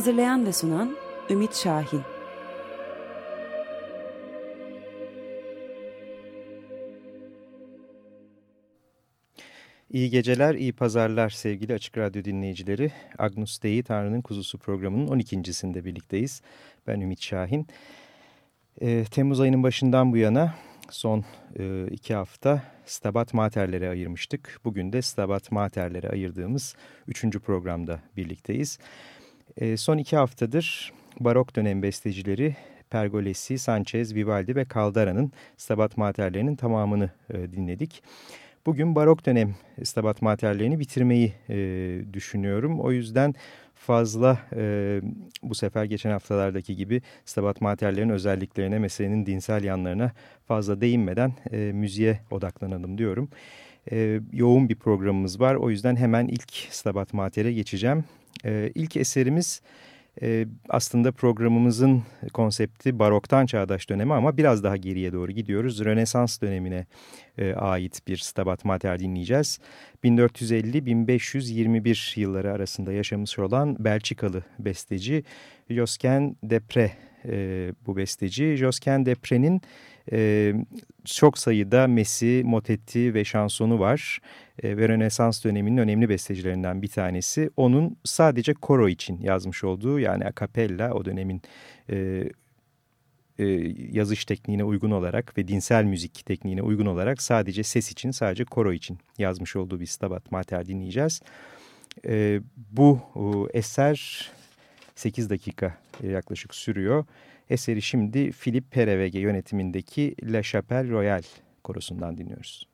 Hazırlayan ve sunan Ümit Şahin. İyi geceler, iyi pazarlar sevgili Açık Radyo dinleyicileri. Agnus Dei Tanrı'nın Kuzusu programının 12.sinde birlikteyiz. Ben Ümit Şahin. E, Temmuz ayının başından bu yana son e, iki hafta Stabat Mater'lere ayırmıştık. Bugün de Stabat Mater'lere ayırdığımız üçüncü programda birlikteyiz. E, son iki haftadır barok dönem bestecileri Pergolesi, Sanchez, Vivaldi ve Caldera'nın Stabat Mater'lerinin tamamını e, dinledik. Bugün barok dönem Stabat Mater'lerini bitirmeyi e, düşünüyorum. O yüzden fazla e, bu sefer geçen haftalardaki gibi Stabat Mater'lerin özelliklerine, meselenin dinsel yanlarına fazla değinmeden müziğe odaklanalım diyorum. Yoğun bir programımız var. O yüzden hemen ilk Stabat Mater'e geçeceğim. E, ilk eserimiz e, aslında programımızın konsepti baroktan çağdaş dönemi ama biraz daha geriye doğru gidiyoruz. Rönesans dönemine e, ait bir Stabat Mater dinleyeceğiz. 1450-1521 yılları arasında yaşamış olan Belçikalı besteci Josquin Depre e, bu besteci. Josquin Depre'nin e, çok sayıda mesi, motetti ve şansonu var e, ve Rönesans döneminin önemli bestecilerinden bir tanesi. Onun sadece koro için yazmış olduğu yani a cappella o dönemin e, e, yazış tekniğine uygun olarak ve dinsel müzik tekniğine uygun olarak sadece ses için, sadece koro için yazmış olduğu bir Stabat Mater dinleyeceğiz. E, bu e, eser 8 dakika yaklaşık sürüyor. Eseri şimdi Philip Perevege yönetimindeki La Chapelle Royale korosundan dinliyoruz.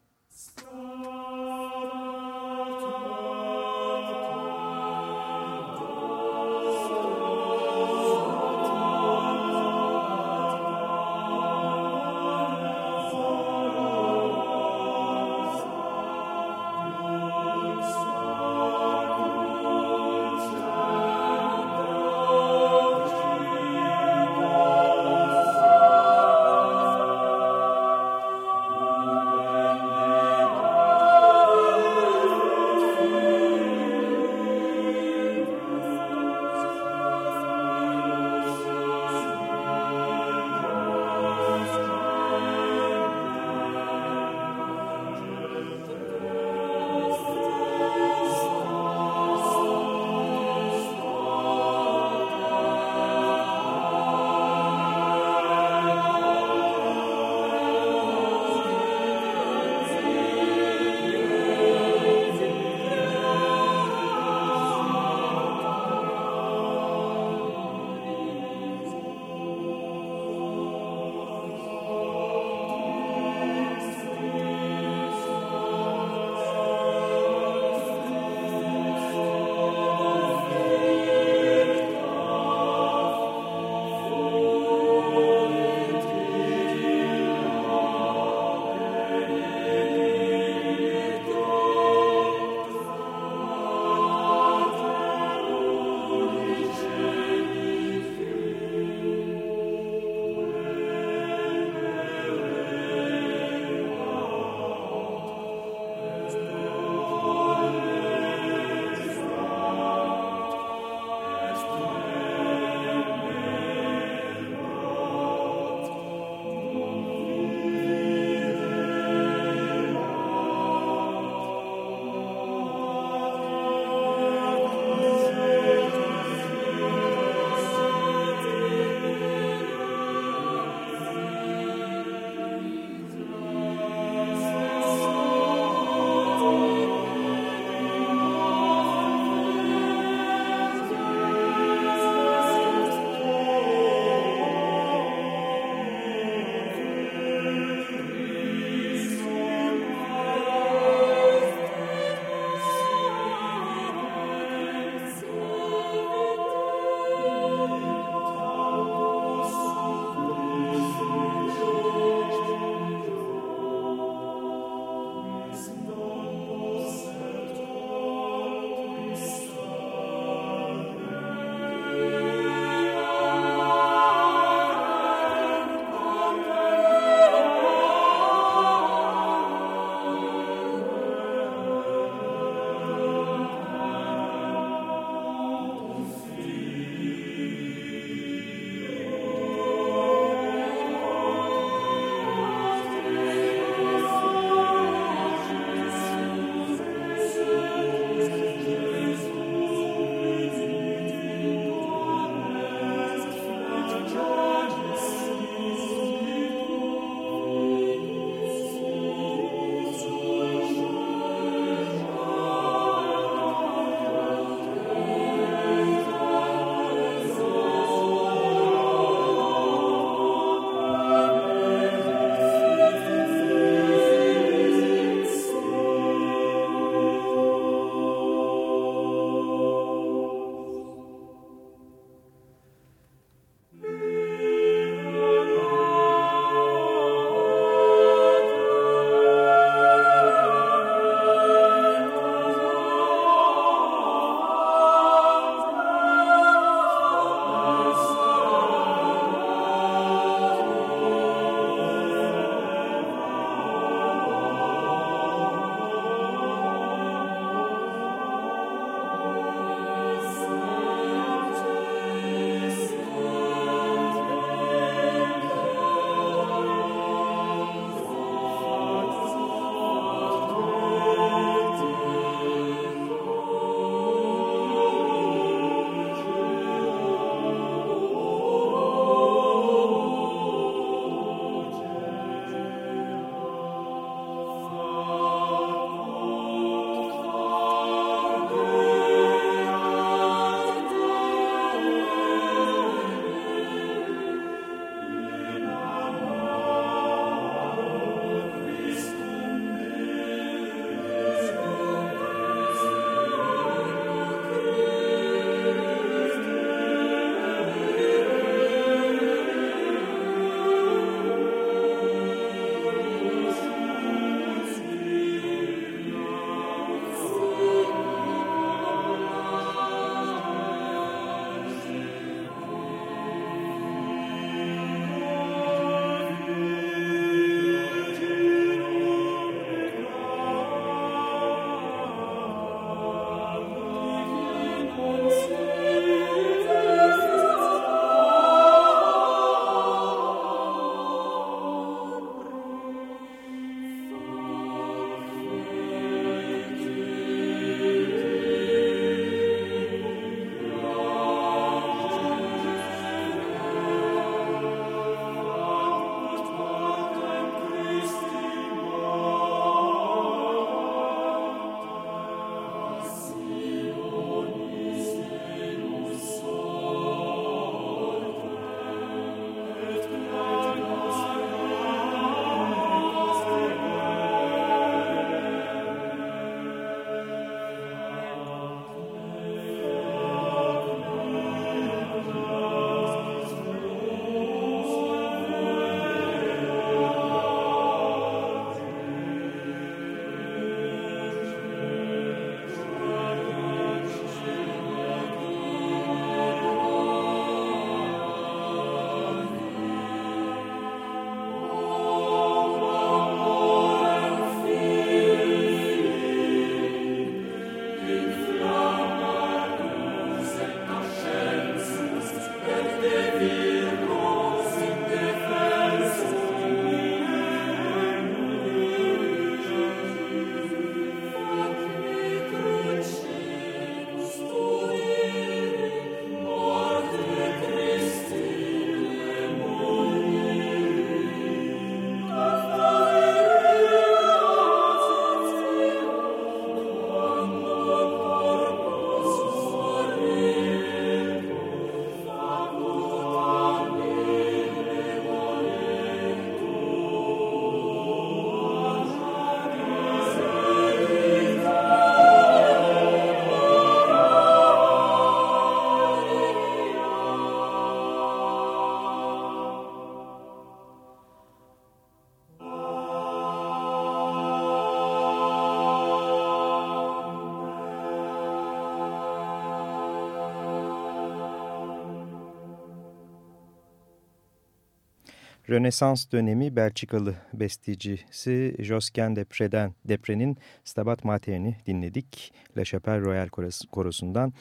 Rönesans dönemi Belçikalı bestecisi Josquin Depre'den Depre'nin Stabat Mater'ini dinledik. La Chapelle Royal Korosu'ndan.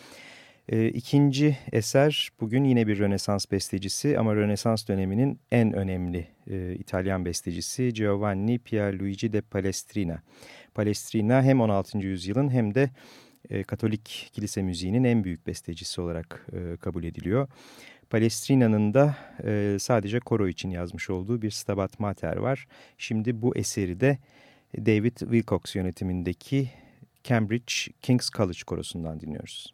E, ikinci eser bugün yine bir Rönesans bestecisi ama Rönesans döneminin en önemli e, İtalyan bestecisi Giovanni Pierluigi de Palestrina. Palestrina hem 16. yüzyılın hem de e, Katolik kilise müziğinin en büyük bestecisi olarak e, kabul ediliyor. Palestrina'nın da e, sadece koro için yazmış olduğu bir Stabat Mater var. Şimdi bu eseri de David Wilcox yönetimindeki Cambridge King's College korosundan dinliyoruz.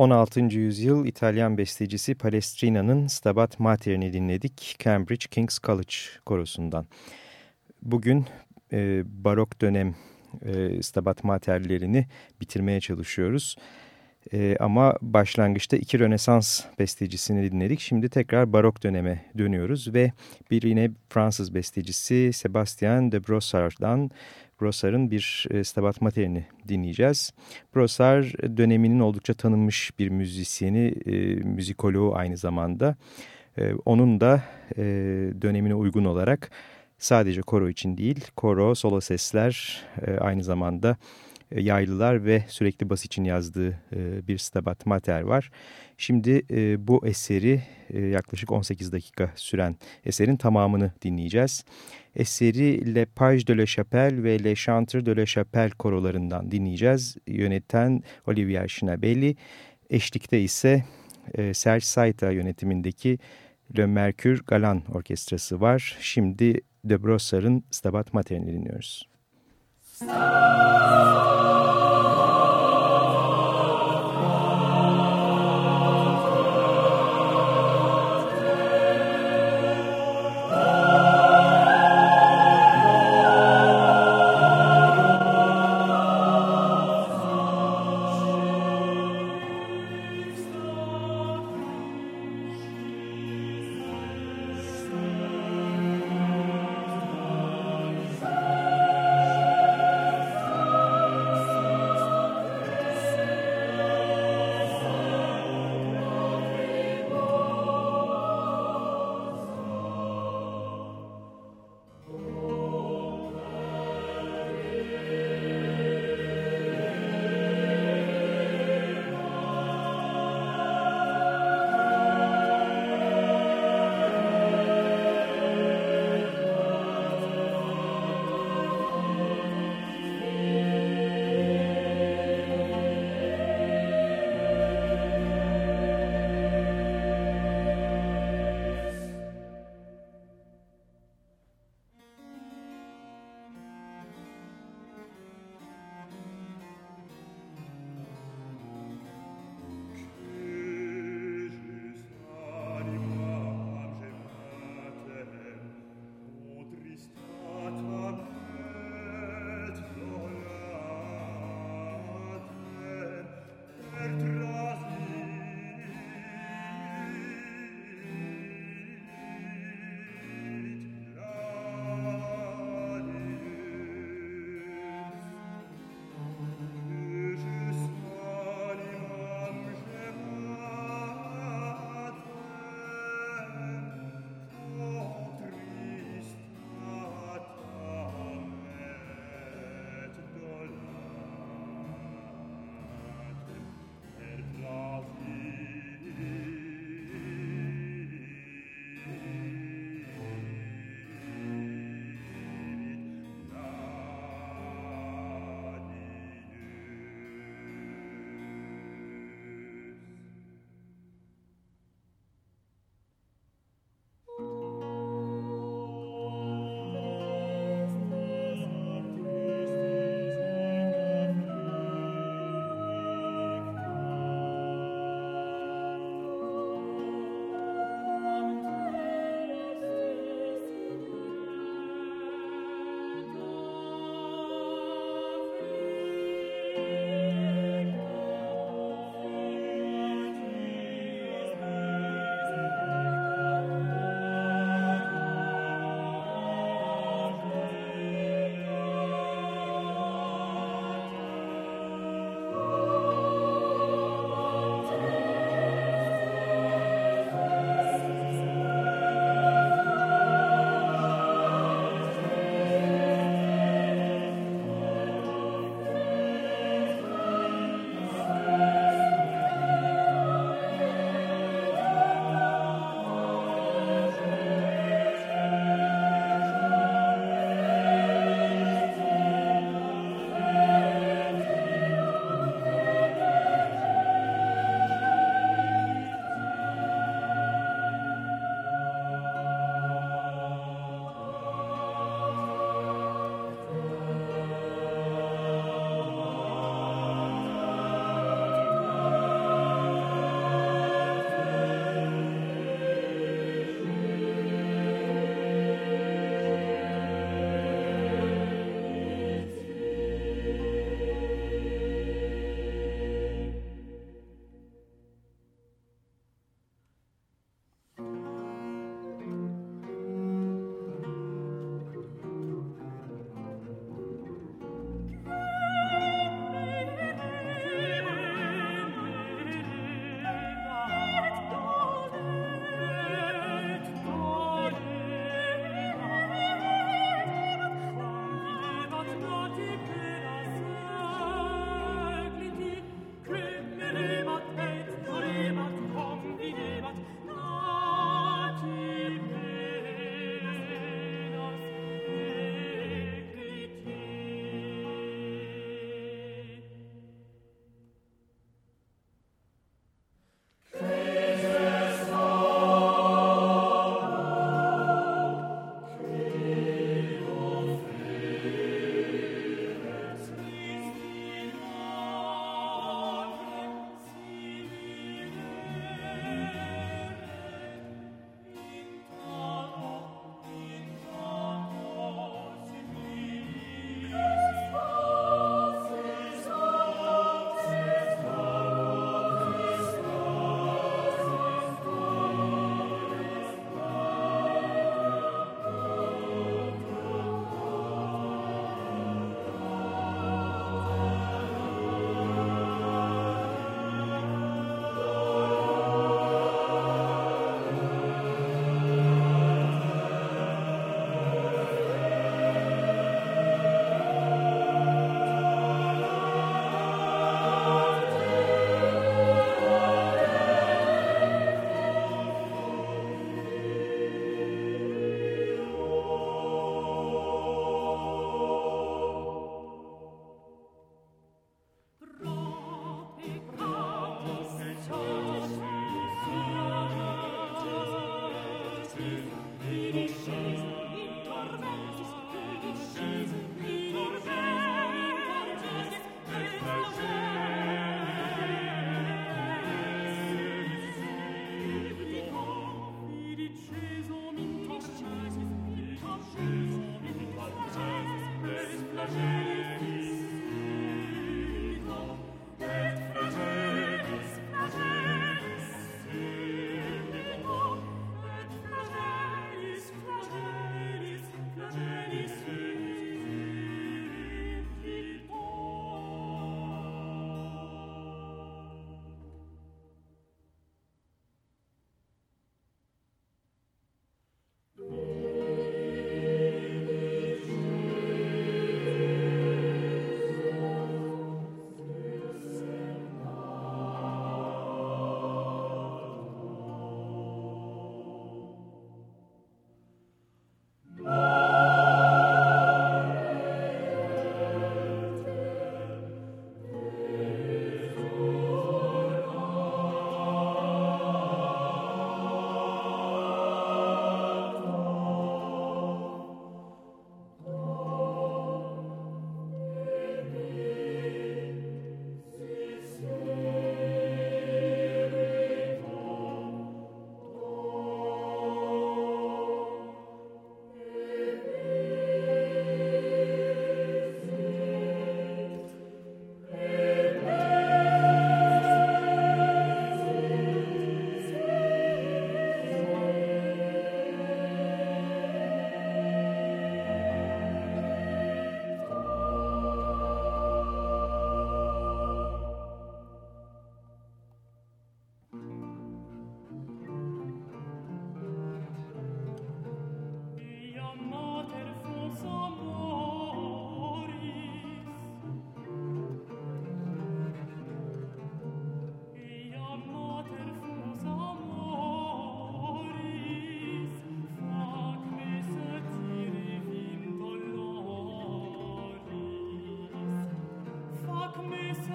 16. yüzyıl İtalyan bestecisi Palestrina'nın Stabat Mater'ini dinledik Cambridge King's College korosundan. Bugün e, barok dönem e, Stabat Mater'lerini bitirmeye çalışıyoruz. E, ama başlangıçta iki Rönesans bestecisini dinledik. Şimdi tekrar barok döneme dönüyoruz ve bir yine Fransız bestecisi Sebastien de Brossard'dan Brossard'ın bir e, Stabat Mater'ini dinleyeceğiz. Brossard döneminin oldukça tanınmış bir müzisyeni, e, müzikoloğu aynı zamanda. E, onun da dönemine uygun olarak sadece koro için değil, koro, solo sesler aynı zamanda yaylılar ve sürekli bas için yazdığı bir Stabat Mater var. Şimdi bu eseri yaklaşık 18 dakika süren eserin tamamını dinleyeceğiz. Eseri Le Page de la Chapelle ve Le Chanteur de la Chapelle korolarından dinleyeceğiz. Yöneten Olivier Schnabelli, eşlikte ise Serge Saita yönetimindeki Le Mercure Galan Orkestrası var. Şimdi De Brossard'ın Stabat Mater'ini dinliyoruz. Müzik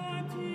Lord.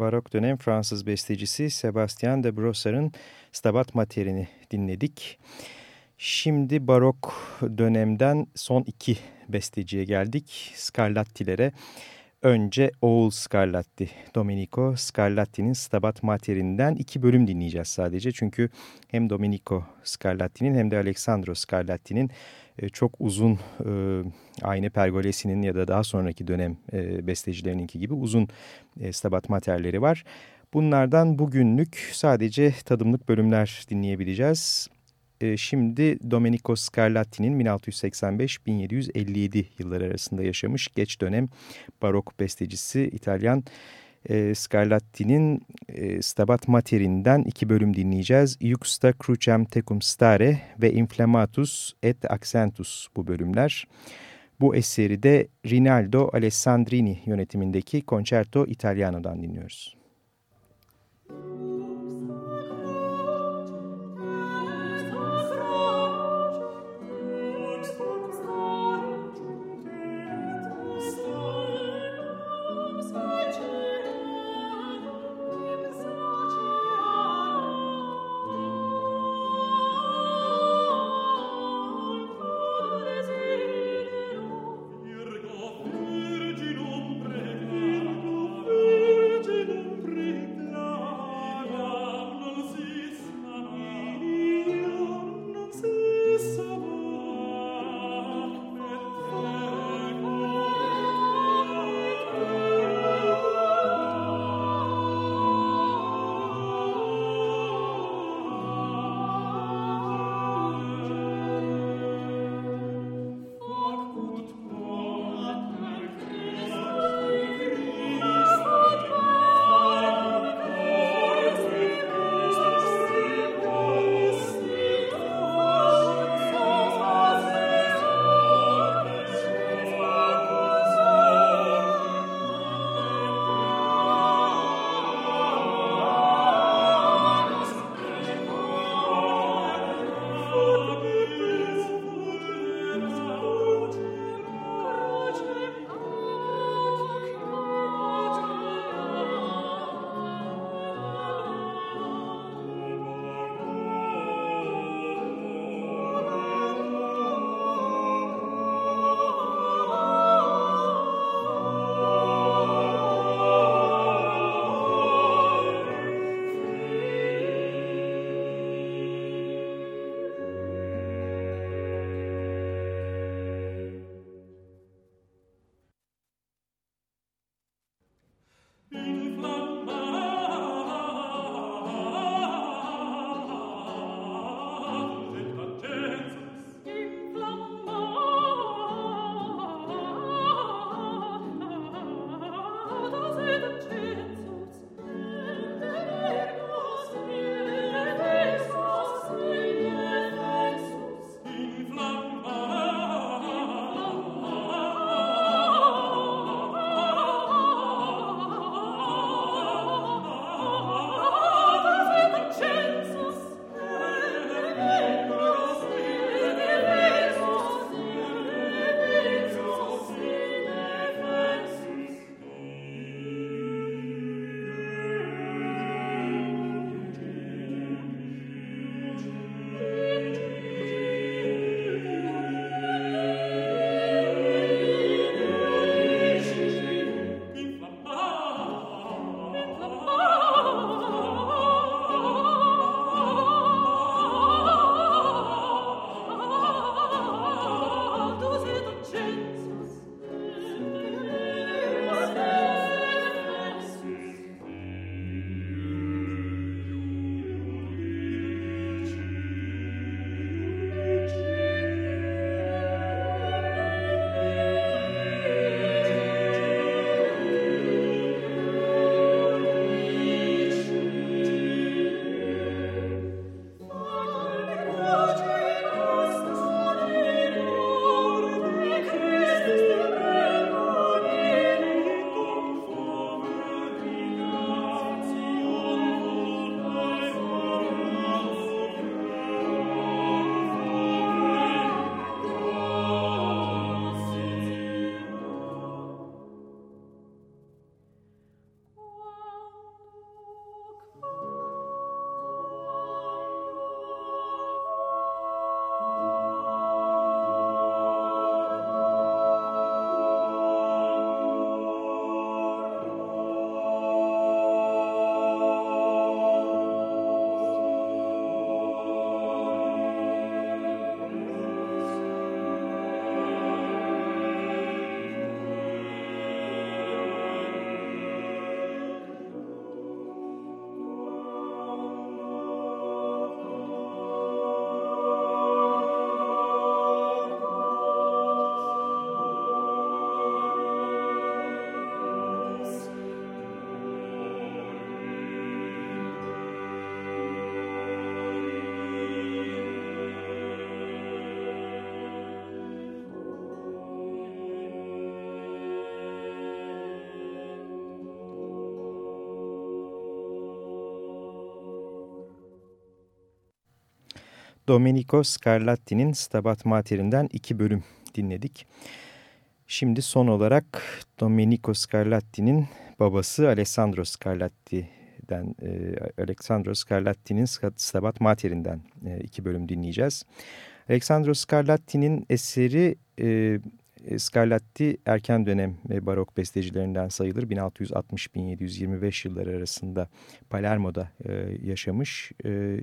Barok dönem Fransız bestecisi Sebastian de Brossard'ın Stabat Mater'ini dinledik. Şimdi barok dönemden son iki besteciye geldik. Scarlatti'lere. Önce oğul Scarlatti, Domenico Scarlatti'nin Stabat Mater'inden iki bölüm dinleyeceğiz sadece. Çünkü hem Domenico Scarlatti'nin hem de Alessandro Scarlatti'nin çok uzun e, aynı Pergolesi'nin ya da daha sonraki dönem e, bestecilerininki gibi uzun Stabat Mater'leri var. Bunlardan bugünlük sadece tadımlık bölümler dinleyebileceğiz. Şimdi Domenico Scarlatti'nin 1685-1757 yılları arasında yaşamış geç dönem barok bestecisi İtalyan e, Scarlatti'nin e, Stabat Mater'inden iki bölüm dinleyeceğiz. Iuxta Crucem Tecum Stare ve Inflammatus et Accentus bu bölümler. Bu eseri de Rinaldo Alessandrini yönetimindeki Concerto Italiano'dan dinliyoruz. Virginum Domenico Scarlatti'nin Stabat Mater'inden iki bölüm dinledik. Şimdi son olarak Domenico Scarlatti'nin babası Alessandro Scarlatti'den, e, Alessandro Scarlatti'nin Stabat Mater'inden e, iki bölüm dinleyeceğiz. Alessandro Scarlatti'nin eseri e, Scarlatti erken dönem barok bestecilerinden sayılır. 1660-1725 yılları arasında Palermo'da e, yaşamış. E,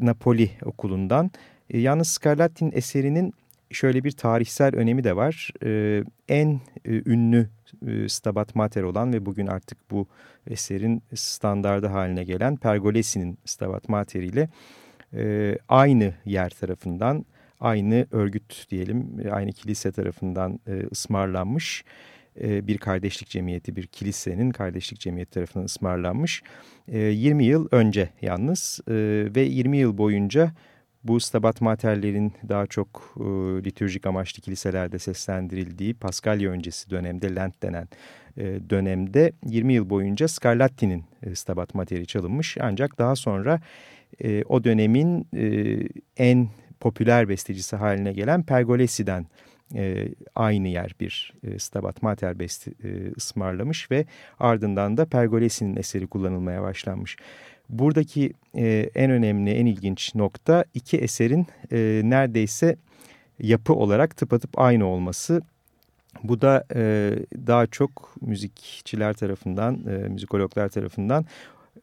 Napoli okulundan. E, yalnız Scarlatti'nin eserinin şöyle bir tarihsel önemi de var. E, en e, ünlü e, Stabat Mater olan ve bugün artık bu eserin standardı haline gelen Pergolesi'nin Stabat Mater ile e, aynı yer tarafından, aynı örgüt diyelim, aynı kilise tarafından e, ısmarlanmış e, bir kardeşlik cemiyeti, bir kilisenin kardeşlik cemiyeti tarafından ısmarlanmış. 20 e, yıl önce yalnız e, ve 20 yıl boyunca bu Stabat Mater'lerin daha çok litürjik amaçlı kiliselerde seslendirildiği Paskalya öncesi dönemde Lent denen dönemde 20 yıl boyunca Scarlatti'nin Stabat Mater'i çalınmış. Ancak daha sonra o dönemin en popüler bestecisi haline gelen Pergolesi'den e, aynı yer bir e, Stabat Mater besti e, ısmarlamış ve ardından da Pergolesi'nin eseri kullanılmaya başlanmış. Buradaki e, en önemli, en ilginç nokta iki eserin e, neredeyse yapı olarak tıpatıp aynı olması. Bu da e, daha çok müzikçiler tarafından, e, müzikologlar tarafından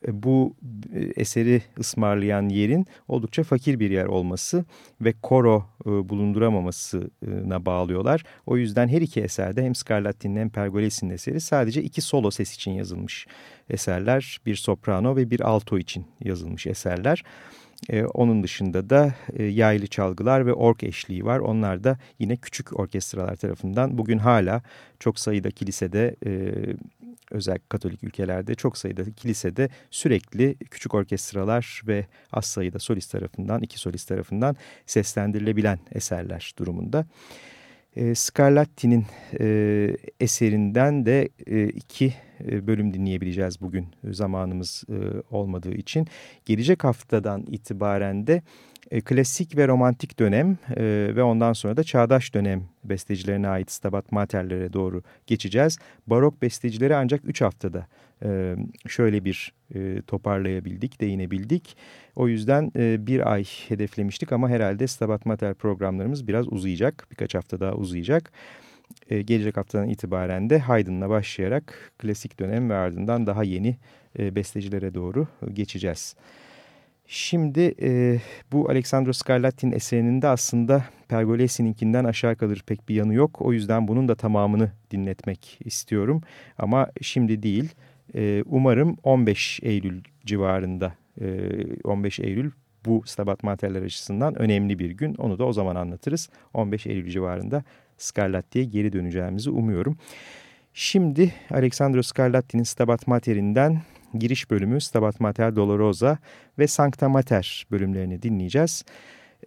bu e, eseri ısmarlayan yerin oldukça fakir bir yer olması ve koro e, bulunduramamasına bağlıyorlar. O yüzden her iki eserde hem Scarlatti'nin hem Pergolesi'nin eseri sadece iki solo ses için yazılmış eserler. Bir soprano ve bir alto için yazılmış eserler. E, onun dışında da e, yaylı çalgılar ve ork eşliği var. Onlar da yine küçük orkestralar tarafından bugün hala çok sayıda kilisede e, özellikle Katolik ülkelerde çok sayıda kilisede sürekli küçük orkestralar ve az sayıda solist tarafından, iki solist tarafından seslendirilebilen eserler durumunda. E, Scarlatti'nin e, eserinden de e, iki e, bölüm dinleyebileceğiz bugün zamanımız e, olmadığı için. Gelecek haftadan itibaren de e, klasik ve romantik dönem e, ve ondan sonra da çağdaş dönem bestecilerine ait Stabat Mater'lere doğru geçeceğiz. Barok bestecileri ancak 3 haftada e, şöyle bir e, toparlayabildik, değinebildik. O yüzden e, bir ay hedeflemiştik ama herhalde Stabat Mater programlarımız biraz uzayacak, birkaç hafta daha uzayacak. E, gelecek haftadan itibaren de Haydn'la başlayarak klasik dönem ve ardından daha yeni e, bestecilere doğru geçeceğiz. Şimdi e, bu Alexandro Scarlatti'nin eserinin de aslında Pergolesi'ninkinden aşağı kalır pek bir yanı yok. O yüzden bunun da tamamını dinletmek istiyorum. Ama şimdi değil. E, umarım 15 Eylül civarında, e, 15 Eylül bu Stabat Mater'ler açısından önemli bir gün. Onu da o zaman anlatırız. 15 Eylül civarında Scarlatti'ye geri döneceğimizi umuyorum. Şimdi Alexandro Scarlatti'nin Stabat Mater'inden giriş bölümü Stabat Mater Dolorosa ve Sancta Mater bölümlerini dinleyeceğiz.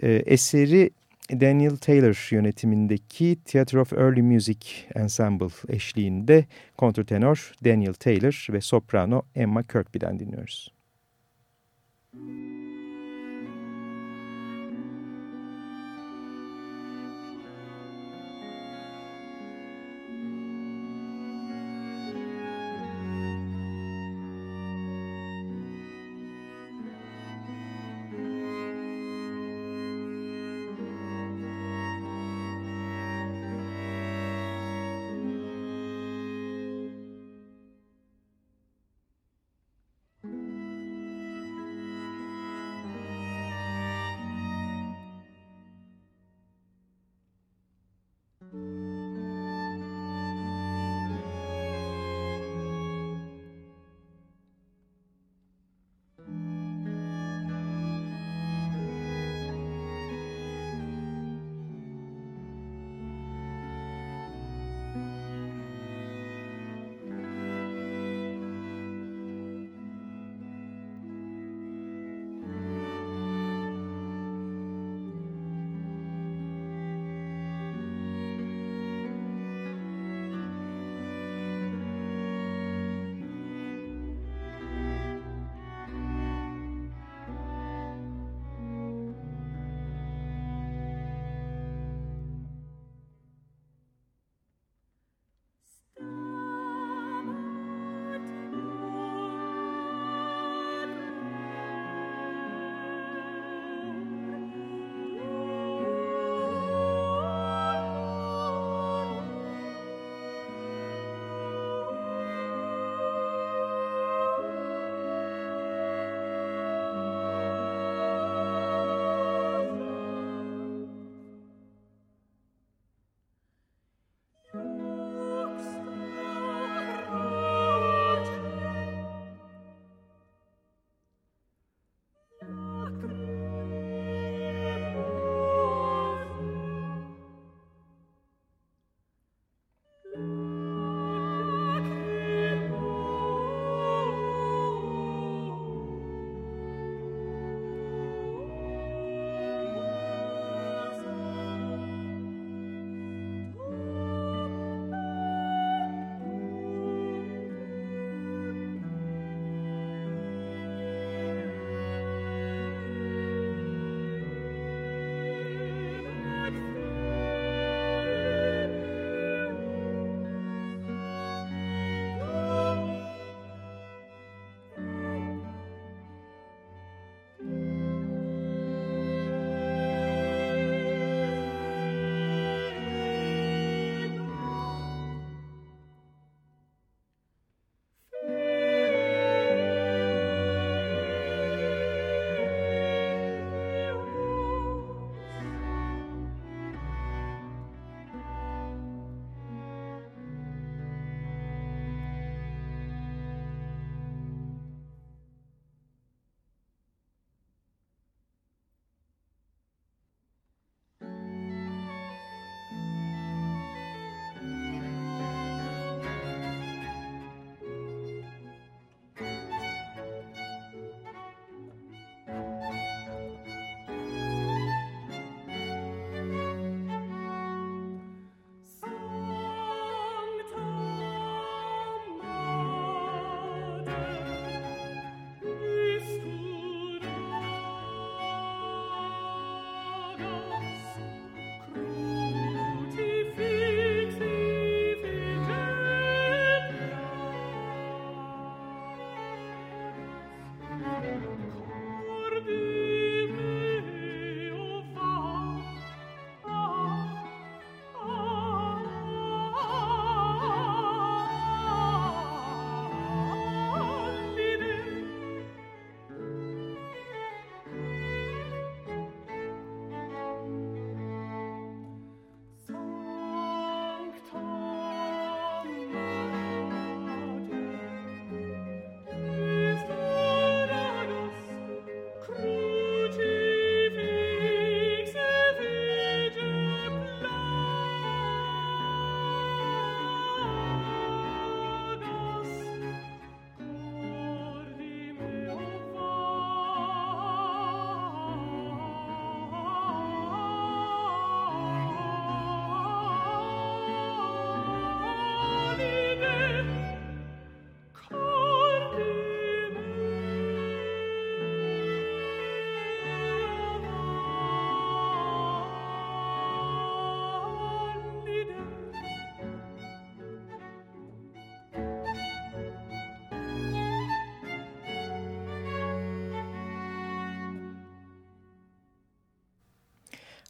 E, eseri Daniel Taylor yönetimindeki Theatre of Early Music Ensemble eşliğinde kontrtenor Daniel Taylor ve soprano Emma Kirkby'den dinliyoruz. Müzik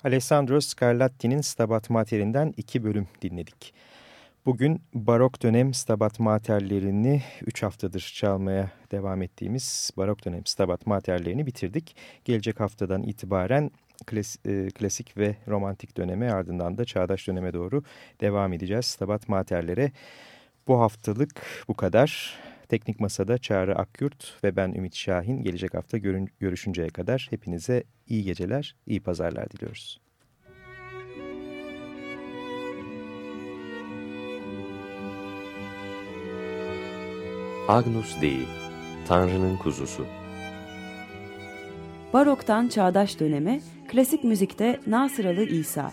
Alessandro Scarlatti'nin Stabat Mater'inden iki bölüm dinledik. Bugün barok dönem Stabat Mater'lerini 3 haftadır çalmaya devam ettiğimiz barok dönem Stabat Mater'lerini bitirdik. Gelecek haftadan itibaren klas, e, klasik ve romantik döneme ardından da çağdaş döneme doğru devam edeceğiz. Stabat Mater'lere bu haftalık bu kadar. Teknik Masa'da Çağrı Akyurt ve ben Ümit Şahin gelecek hafta görüşünceye kadar hepinize iyi geceler, iyi pazarlar diliyoruz. Agnus Dei, Tanrı'nın kuzusu. Baroktan çağdaş döneme, klasik müzikte Nasıralı İsa.